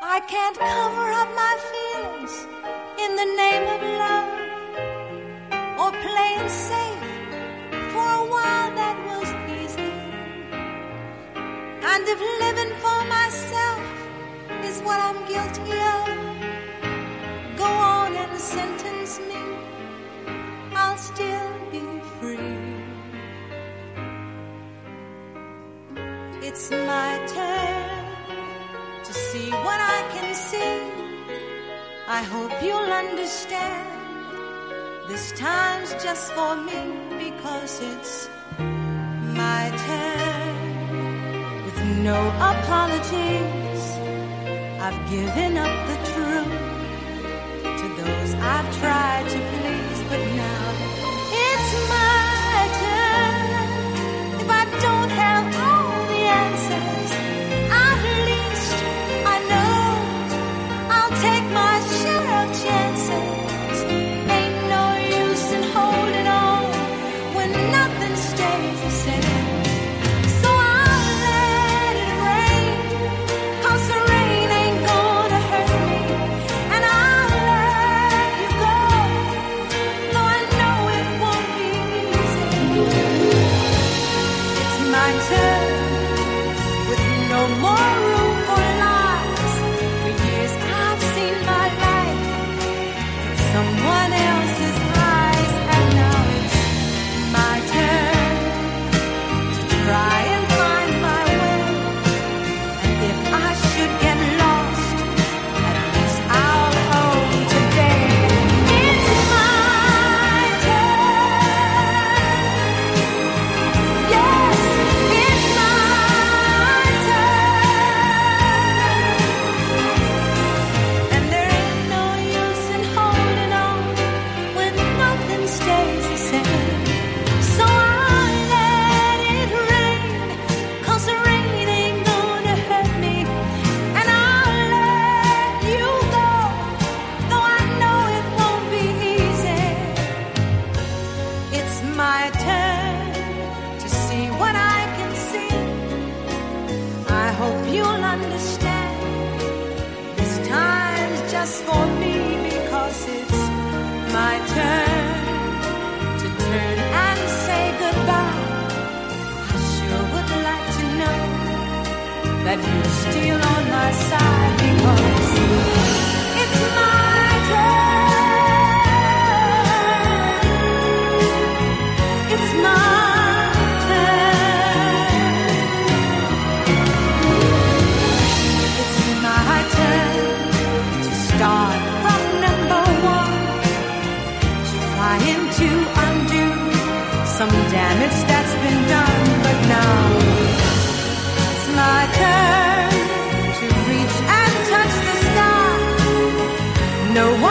I can't cover up my feelings in the name of love or playing safe. For a while that was easy. And if living for myself is what I'm guilty of, go on and sentence me. I'll still be free. It's my turn see what I can see. I hope you'll understand. This time's just for me because it's my turn. With no apologies, I've given up the truth to those I've tried to please, It's my my turn to see what I can see. I hope you'll understand. This time's just for me because it's my turn to turn and say goodbye. I sure would like to know that you're still on my side. no one